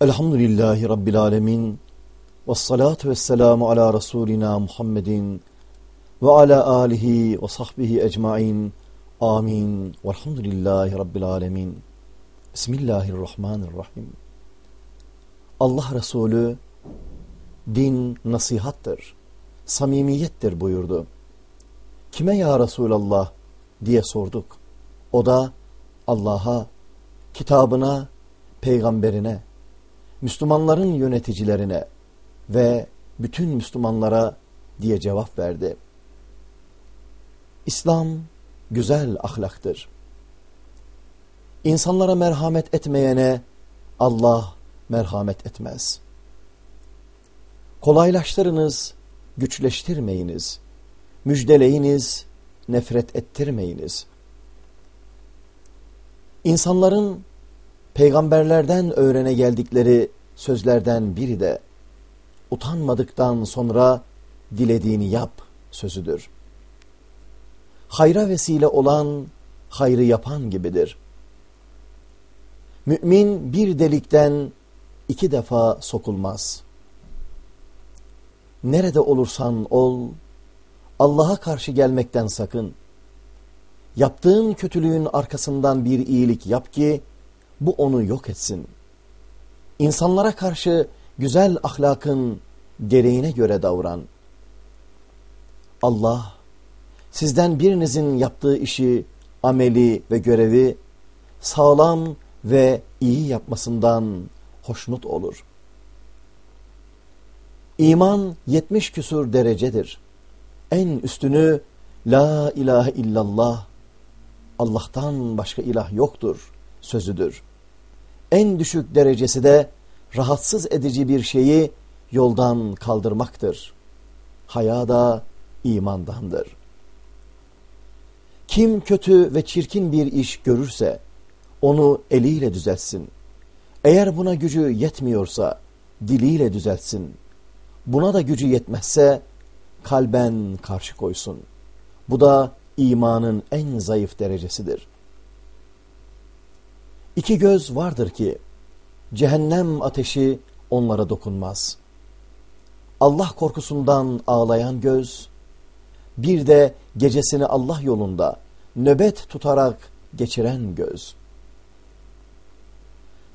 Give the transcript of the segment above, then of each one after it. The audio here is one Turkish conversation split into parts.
Elhamdülillahi Rabbil Alemin. Ve salatu ve selamu ala Resulina Muhammedin ve ala alihi ve sahbihi ecmain. Amin. Velhamdülillahi Rabbil Alemin. Bismillahirrahmanirrahim. Allah Resulü din nasihattır, samimiyettir buyurdu. Kime ya Resulallah diye sorduk. O da Allah'a, kitabına, peygamberine, Müslümanların yöneticilerine ve bütün Müslümanlara diye cevap verdi. İslam güzel ahlaktır. İnsanlara merhamet etmeyene Allah merhamet etmez. Kolaylaştırınız, güçleştirmeyiniz. Müjdeleyiniz, nefret ettirmeyiniz. İnsanların peygamberlerden öğrene geldikleri sözlerden biri de utanmadıktan sonra dilediğini yap sözüdür. Hayra vesile olan hayrı yapan gibidir. Mümin bir delikten iki defa sokulmaz. Nerede olursan ol, Allah'a karşı gelmekten sakın. Yaptığın kötülüğün arkasından bir iyilik yap ki, bu onu yok etsin. İnsanlara karşı güzel ahlakın gereğine göre davran. Allah, sizden birinizin yaptığı işi, ameli ve görevi sağlam ve iyi yapmasından hoşnut olur. İman yetmiş küsur derecedir. En üstünü La ilahe illallah, Allah'tan başka ilah yoktur sözüdür. En düşük derecesi de rahatsız edici bir şeyi yoldan kaldırmaktır. Haya da imandandır. Kim kötü ve çirkin bir iş görürse onu eliyle düzeltsin. Eğer buna gücü yetmiyorsa diliyle düzeltsin. Buna da gücü yetmezse kalben karşı koysun. Bu da imanın en zayıf derecesidir. İki göz vardır ki cehennem ateşi onlara dokunmaz. Allah korkusundan ağlayan göz, bir de gecesini Allah yolunda nöbet tutarak geçiren göz.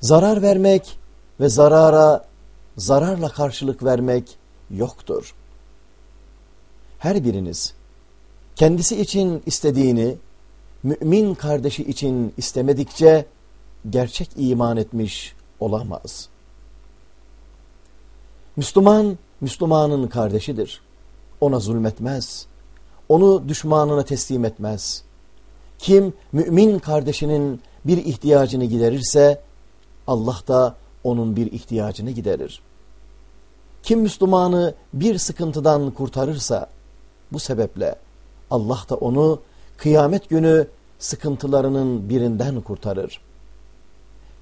Zarar vermek ve zarara zararla karşılık vermek yoktur. Her biriniz kendisi için istediğini mümin kardeşi için istemedikçe gerçek iman etmiş olamaz. Müslüman, Müslümanın kardeşidir. Ona zulmetmez. Onu düşmanına teslim etmez. Kim mümin kardeşinin bir ihtiyacını giderirse Allah da onun bir ihtiyacını giderir. Kim Müslümanı bir sıkıntıdan kurtarırsa bu sebeple Allah da onu kıyamet günü sıkıntılarının birinden kurtarır.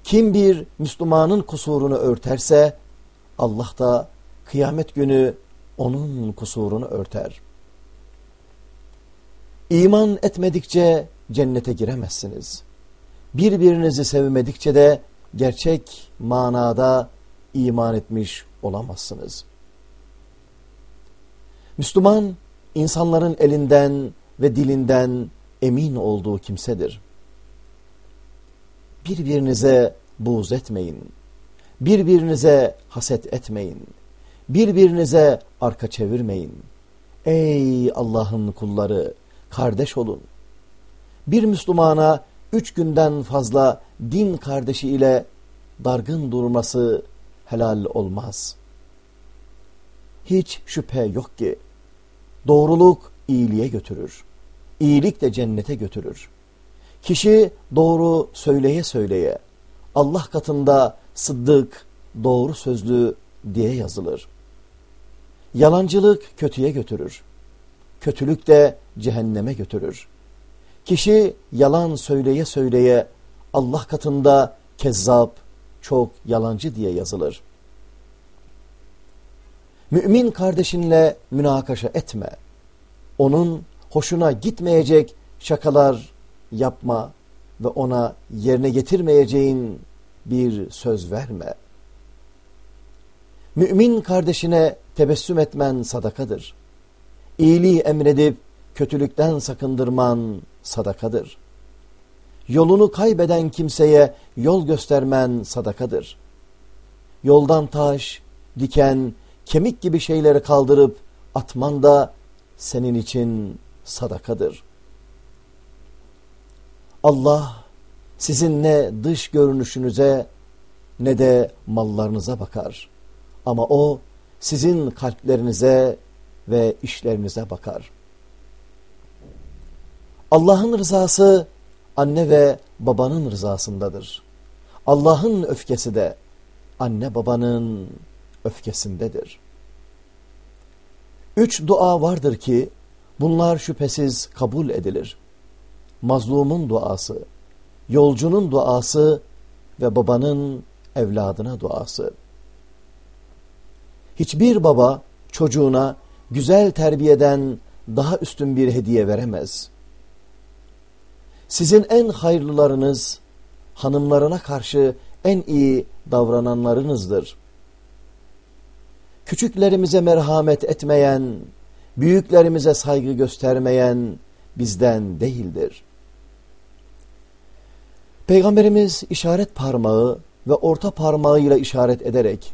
Kim bir Müslümanın kusurunu örterse Allah da kıyamet günü onun kusurunu örter. İman etmedikçe cennete giremezsiniz. Birbirinizi sevmedikçe de gerçek manada iman etmiş olamazsınız. Müslüman, insanların elinden ve dilinden emin olduğu kimsedir. Birbirinize buğz etmeyin. Birbirinize haset etmeyin. Birbirinize arka çevirmeyin. Ey Allah'ın kulları, kardeş olun. Bir Müslümana üç günden fazla din kardeşi ile dargın durması helal olmaz. Hiç şüphe yok ki doğruluk iyiliğe götürür. İyilik de cennete götürür. Kişi doğru söyleye söyleye Allah katında sıddık, doğru sözlü diye yazılır. Yalancılık kötüye götürür. Kötülük de cehenneme götürür. Kişi yalan söyleye söyleye Allah katında kezzap, çok yalancı diye yazılır. Mümin kardeşinle münakaşa etme. Onun hoşuna gitmeyecek şakalar yapma ve ona yerine getirmeyeceğin bir söz verme. Mümin kardeşine tebessüm etmen sadakadır. İyiliği emredip kötülükten sakındırman sadakadır. Yolunu kaybeden kimseye yol göstermen sadakadır. Yoldan taş, diken, kemik gibi şeyleri kaldırıp atman da senin için sadakadır. Allah sizin ne dış görünüşünüze ne de mallarınıza bakar. Ama o sizin kalplerinize ve işlerinize bakar. Allah'ın rızası anne ve babanın rızasındadır. Allah'ın öfkesi de anne babanın öfkesindedir. Üç dua vardır ki bunlar şüphesiz kabul edilir. Mazlumun duası, yolcunun duası ve babanın evladına duası. Hiçbir baba çocuğuna güzel terbiyeden daha üstün bir hediye veremez. Sizin en hayırlılarınız hanımlarına karşı en iyi davrananlarınızdır. Küçüklerimize merhamet etmeyen, büyüklerimize saygı göstermeyen bizden değildir. Peygamberimiz işaret parmağı ve orta parmağıyla işaret ederek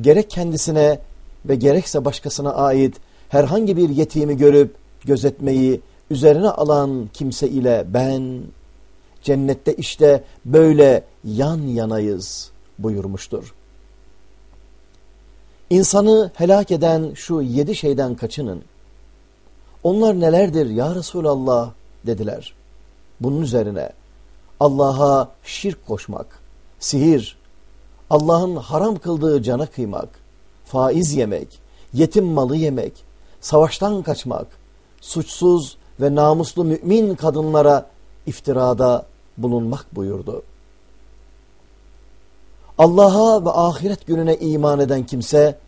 gerek kendisine ve gerekse başkasına ait herhangi bir yetimi görüp gözetmeyi üzerine alan kimse ile ben cennette işte böyle yan yanayız buyurmuştur. İnsanı helak eden şu yedi şeyden kaçının. Onlar nelerdir ya Resulallah dediler. Bunun üzerine Allah'a şirk koşmak, sihir, Allah'ın haram kıldığı cana kıymak, faiz yemek, yetim malı yemek, savaştan kaçmak, suçsuz ve namuslu mümin kadınlara iftirada bulunmak buyurdu. Allah'a ve ahiret gününe iman eden kimse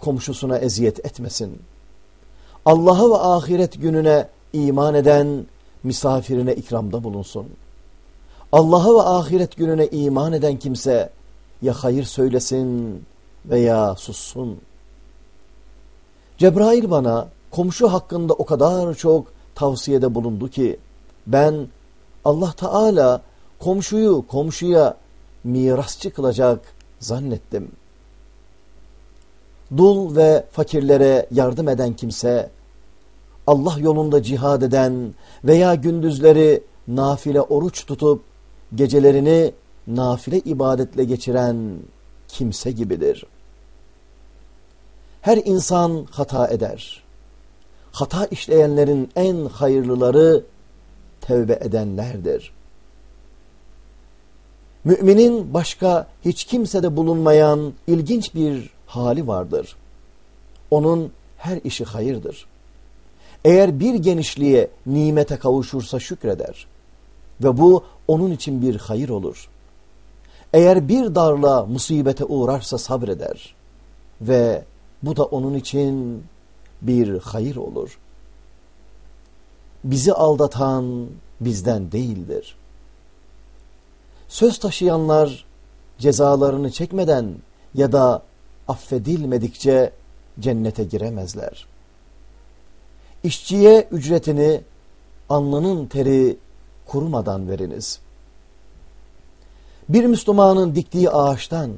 komşusuna eziyet etmesin. Allah'a ve ahiret gününe iman eden misafirine ikramda bulunsun. Allah'a ve ahiret gününe iman eden kimse ya hayır söylesin veya sussun. Cebrail bana komşu hakkında o kadar çok tavsiyede bulundu ki ben Allah Teala komşuyu komşuya mirasçı kılacak zannettim. Dul ve fakirlere yardım eden kimse, Allah yolunda cihad eden veya gündüzleri nafile oruç tutup gecelerini nafile ibadetle geçiren kimse gibidir. Her insan hata eder. Hata işleyenlerin en hayırlıları tevbe edenlerdir. Müminin başka hiç kimsede bulunmayan ilginç bir hali vardır. Onun her işi hayırdır. Eğer bir genişliğe, nimete kavuşursa şükreder. Ve bu onun için bir hayır olur. Eğer bir darla, musibete uğrarsa sabreder. Ve bu da onun için bir hayır olur. Bizi aldatan bizden değildir. Söz taşıyanlar cezalarını çekmeden ya da affedilmedikçe cennete giremezler. İşçiye ücretini alnının teri kurumadan veriniz. Bir Müslümanın diktiği ağaçtan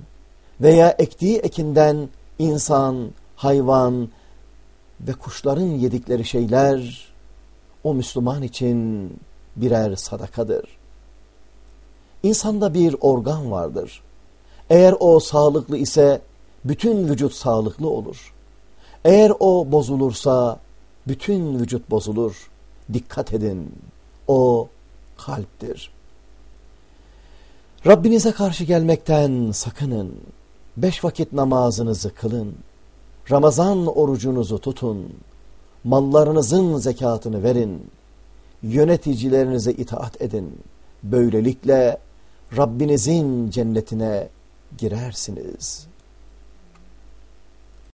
veya ektiği ekinden insan, hayvan ve kuşların yedikleri şeyler o Müslüman için birer sadakadır. İnsanda bir organ vardır. Eğer o sağlıklı ise bütün vücut sağlıklı olur. Eğer o bozulursa bütün vücut bozulur. Dikkat edin. O kalptir. Rabbinize karşı gelmekten sakının. Beş vakit namazınızı kılın. Ramazan orucunuzu tutun. Mallarınızın zekatını verin. Yöneticilerinize itaat edin. Böylelikle Rabbinizin cennetine girersiniz.''